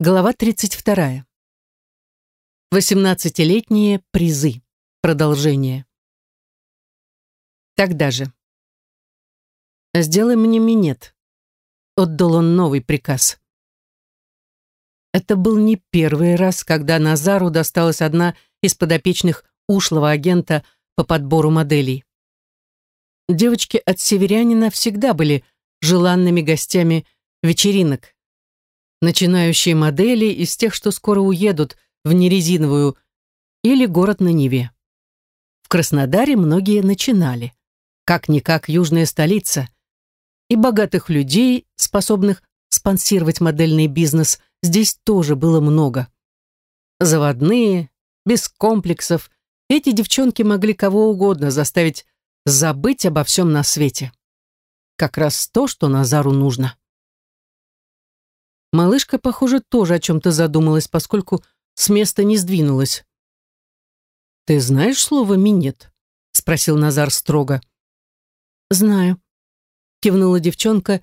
Глава 32. Восемнадцатилетние призы. Продолжение. Тогда же. «Сделай мне минет», — отдал он новый приказ. Это был не первый раз, когда Назару досталась одна из подопечных ушлого агента по подбору моделей. Девочки от северянина всегда были желанными гостями вечеринок, начинающие модели из тех, что скоро уедут в нерезиновую или город на Неве. В Краснодаре многие начинали. Как-никак южная столица. И богатых людей, способных спонсировать модельный бизнес, здесь тоже было много. Заводные, без комплексов, эти девчонки могли кого угодно заставить забыть обо всем на свете. Как раз то, что Назару нужно. Малышка, похоже, тоже о чем-то задумалась, поскольку с места не сдвинулась. «Ты знаешь слово «минет»?» — спросил Назар строго. «Знаю», — кивнула девчонка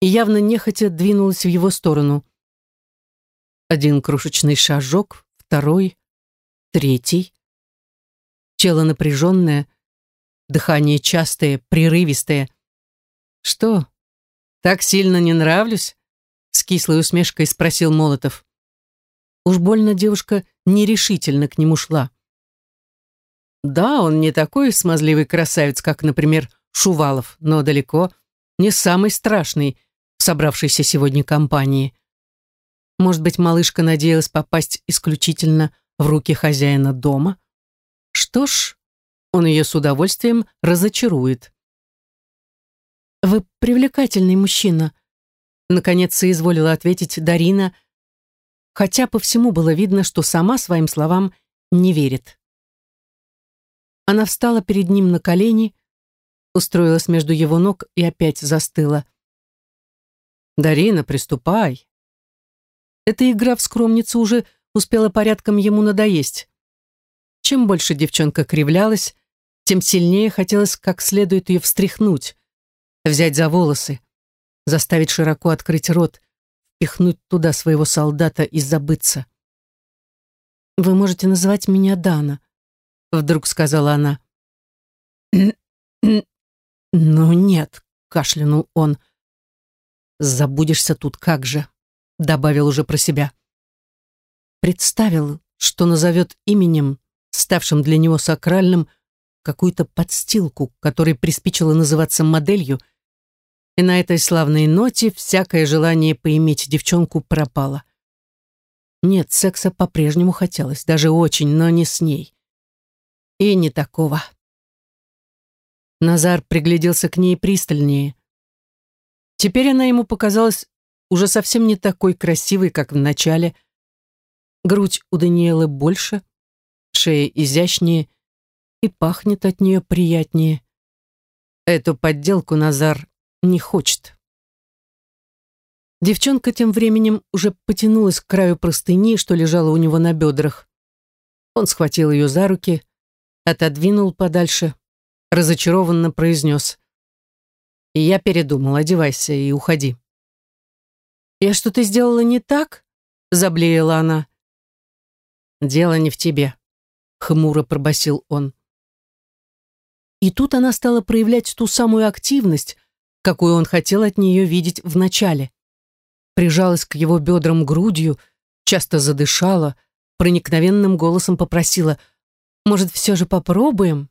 и явно нехотя двинулась в его сторону. Один крошечный шажок, второй, третий. Чело напряженное, дыхание частое, прерывистое. «Что, так сильно не нравлюсь?» С кислой усмешкой спросил Молотов. Уж больно девушка нерешительно к нему шла. Да, он не такой смазливый красавец, как, например, Шувалов, но далеко не самый страшный в собравшейся сегодня компании. Может быть, малышка надеялась попасть исключительно в руки хозяина дома? Что ж, он ее с удовольствием разочарует. «Вы привлекательный мужчина», Наконец соизволила ответить Дарина, хотя по всему было видно, что сама своим словам не верит. Она встала перед ним на колени, устроилась между его ног и опять застыла. «Дарина, приступай!» Эта игра в скромницу уже успела порядком ему надоесть. Чем больше девчонка кривлялась, тем сильнее хотелось как следует ее встряхнуть, взять за волосы, заставить широко открыть рот, впихнуть туда своего солдата и забыться. «Вы можете называть меня Дана», — вдруг сказала она. «Ну нет», — кашлянул он. «Забудешься тут как же», — добавил уже про себя. Представил, что назовет именем, ставшим для него сакральным, какую-то подстилку, которой приспичило называться моделью — и на этой славной ноте всякое желание поиметь девчонку пропало. Нет, секса по-прежнему хотелось, даже очень, но не с ней. И не такого. Назар пригляделся к ней пристальнее. Теперь она ему показалась уже совсем не такой красивой, как в начале. Грудь у Даниэлы больше, шея изящнее и пахнет от нее приятнее. Эту подделку Назар не хочет. Девчонка тем временем уже потянулась к краю простыни, что лежала у него на бедрах. Он схватил ее за руки, отодвинул подальше, разочарованно произнес. И я передумал, одевайся и уходи. «Я что-то сделала не так?» — заблеяла она. «Дело не в тебе», — хмуро пробасил он. И тут она стала проявлять ту самую активность, какую он хотел от нее видеть вначале. Прижалась к его бедрам грудью, часто задышала, проникновенным голосом попросила «Может, все же попробуем?»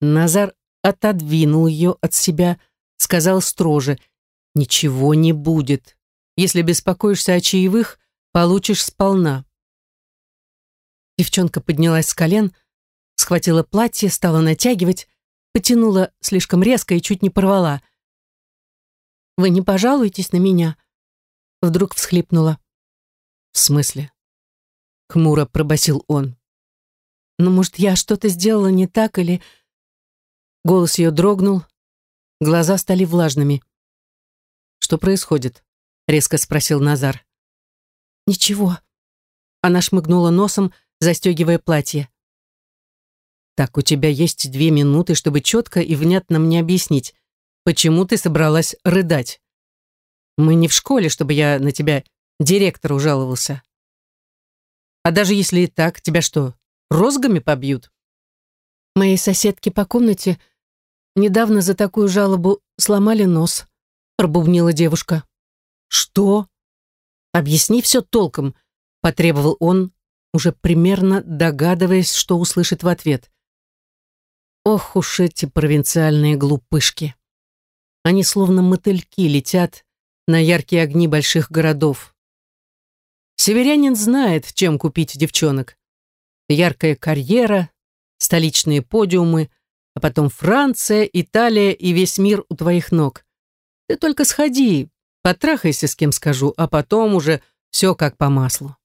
Назар отодвинул ее от себя, сказал строже «Ничего не будет. Если беспокоишься о чаевых, получишь сполна». Девчонка поднялась с колен, схватила платье, стала натягивать, потянула слишком резко и чуть не порвала – вы не пожалуетесь на меня?» Вдруг всхлипнула. «В смысле?» Хмуро пробасил он. «Ну, может, я что-то сделала не так или...» Голос ее дрогнул, глаза стали влажными. «Что происходит?» — резко спросил Назар. «Ничего». Она шмыгнула носом, застегивая платье. «Так, у тебя есть две минуты, чтобы четко и внятно мне объяснить, Почему ты собралась рыдать? Мы не в школе, чтобы я на тебя Директору жаловался. А даже если и так, тебя что, розгами побьют? Моей соседке по комнате недавно за такую жалобу сломали нос, пробубнила девушка. Что? Объясни все толком, потребовал он, уже примерно догадываясь, что услышит в ответ. Ох уж эти провинциальные глупышки. Они словно мотыльки летят на яркие огни больших городов. Северянин знает, чем купить девчонок. Яркая карьера, столичные подиумы, а потом Франция, Италия и весь мир у твоих ног. Ты только сходи, потрахайся с кем скажу, а потом уже все как по маслу.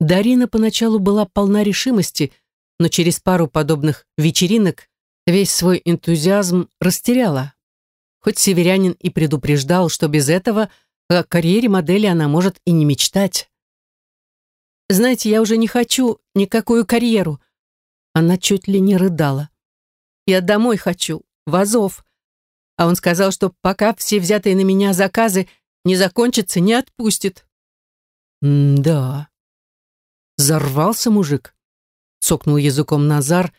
Дарина поначалу была полна решимости, но через пару подобных вечеринок весь свой энтузиазм растеряла. Хоть северянин и предупреждал, что без этого о карьере модели она может и не мечтать. «Знаете, я уже не хочу никакую карьеру». Она чуть ли не рыдала. «Я домой хочу, в Азов». А он сказал, что пока все взятые на меня заказы не закончатся, не отпустит. «М-да», Зарвался мужик. Цокнул языком Назар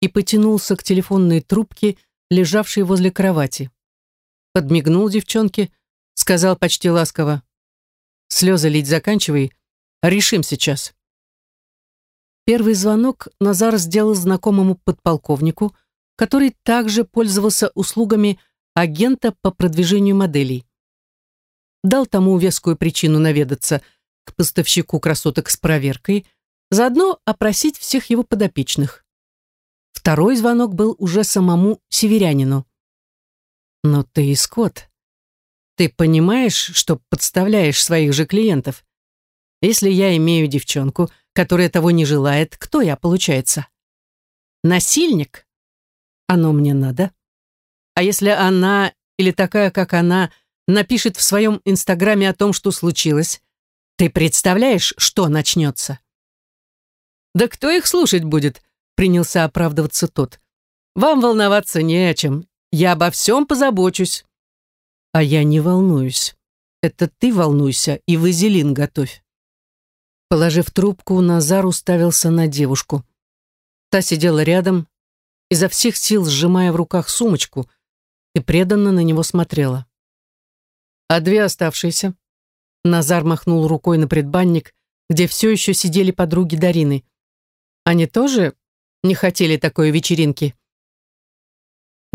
и потянулся к телефонной трубке, лежавшей возле кровати. Подмигнул девчонке, сказал почти ласково. «Слезы лить заканчивай, решим сейчас». Первый звонок Назар сделал знакомому подполковнику, который также пользовался услугами агента по продвижению моделей. Дал тому вескую причину наведаться – к поставщику красоток с проверкой, заодно опросить всех его подопечных. Второй звонок был уже самому северянину. «Но ты и скот. Ты понимаешь, что подставляешь своих же клиентов? Если я имею девчонку, которая того не желает, кто я, получается? Насильник? Оно мне надо. А если она, или такая, как она, напишет в своем инстаграме о том, что случилось, ты представляешь, что начнется?» «Да кто их слушать будет?» — принялся оправдываться тот. «Вам волноваться не о чем. Я обо всем позабочусь». «А я не волнуюсь. Это ты волнуйся и вазелин готовь». Положив трубку, Назар уставился на девушку. Та сидела рядом, изо всех сил сжимая в руках сумочку, и преданно на него смотрела. «А две оставшиеся?» Назар махнул рукой на предбанник, где все еще сидели подруги Дарины. Они тоже не хотели такой вечеринки?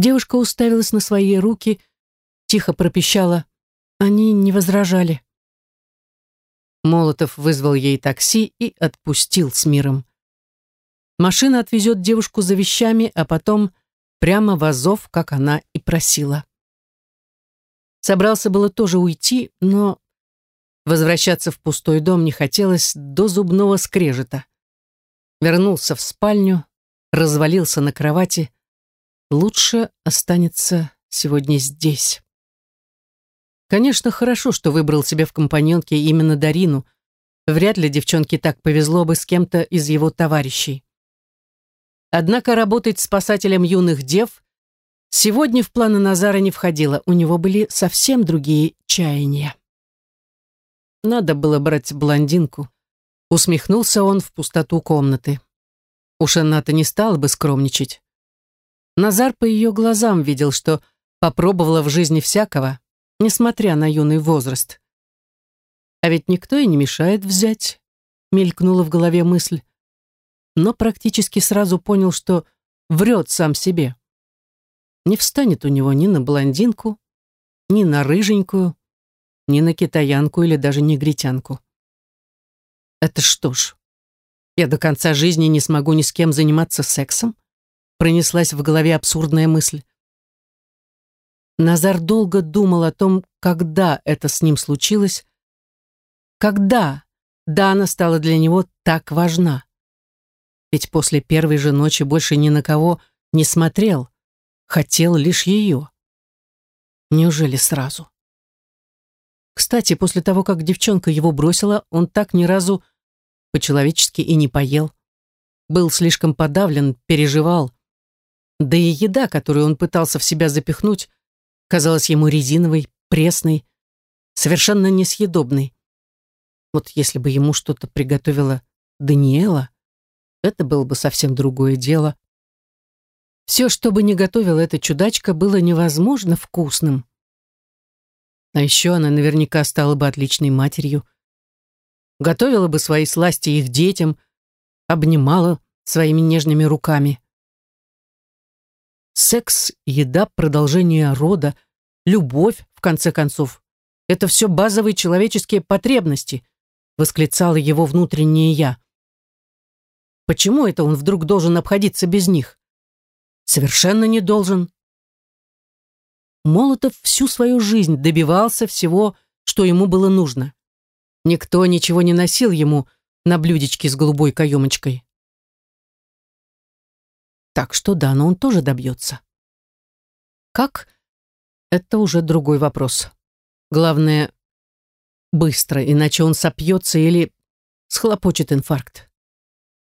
Девушка уставилась на свои руки, тихо пропищала. Они не возражали. Молотов вызвал ей такси и отпустил с миром. Машина отвезет девушку за вещами, а потом прямо в Азов, как она и просила. Собрался было тоже уйти, но Возвращаться в пустой дом не хотелось до зубного скрежета. Вернулся в спальню, развалился на кровати. Лучше останется сегодня здесь. Конечно, хорошо, что выбрал себе в компаньонке именно Дарину. Вряд ли девчонке так повезло бы с кем-то из его товарищей. Однако работать спасателем юных дев сегодня в планы Назара не входило, у него были совсем другие чаяния. Надо было брать блондинку. Усмехнулся он в пустоту комнаты. Уж она-то не стала бы скромничать. Назар по ее глазам видел, что попробовала в жизни всякого, несмотря на юный возраст. А ведь никто и не мешает взять, мелькнула в голове мысль. Но практически сразу понял, что врет сам себе. Не встанет у него ни на блондинку, ни на рыженькую, ни на китаянку или даже негритянку. Это что ж, я до конца жизни не смогу ни с кем заниматься сексом? Пронеслась в голове абсурдная мысль. Назар долго думал о том, когда это с ним случилось, когда Дана стала для него так важна. Ведь после первой же ночи больше ни на кого не смотрел, хотел лишь ее. Неужели сразу? Кстати, после того, как девчонка его бросила, он так ни разу по-человечески и не поел. Был слишком подавлен, переживал. Да и еда, которую он пытался в себя запихнуть, казалась ему резиновой, пресной, совершенно несъедобной. Вот если бы ему что-то приготовила Даниэла, это было бы совсем другое дело. Все, что бы ни готовила эта чудачка, было невозможно вкусным. А еще она наверняка стала бы отличной матерью. Готовила бы свои сласти их детям, обнимала своими нежными руками. Секс, еда, продолжение рода, любовь, в конце концов. Это все базовые человеческие потребности, восклицало его внутреннее «я». Почему это он вдруг должен обходиться без них? Совершенно не должен. Молотов всю свою жизнь добивался всего, что ему было нужно. Никто ничего не носил ему на блюдечке с голубой каемочкой. Так что да, но он тоже добьется. Как? Это уже другой вопрос. Главное, быстро, иначе он сопьется или схлопочет инфаркт.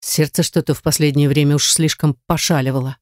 Сердце что-то в последнее время уж слишком пошаливало.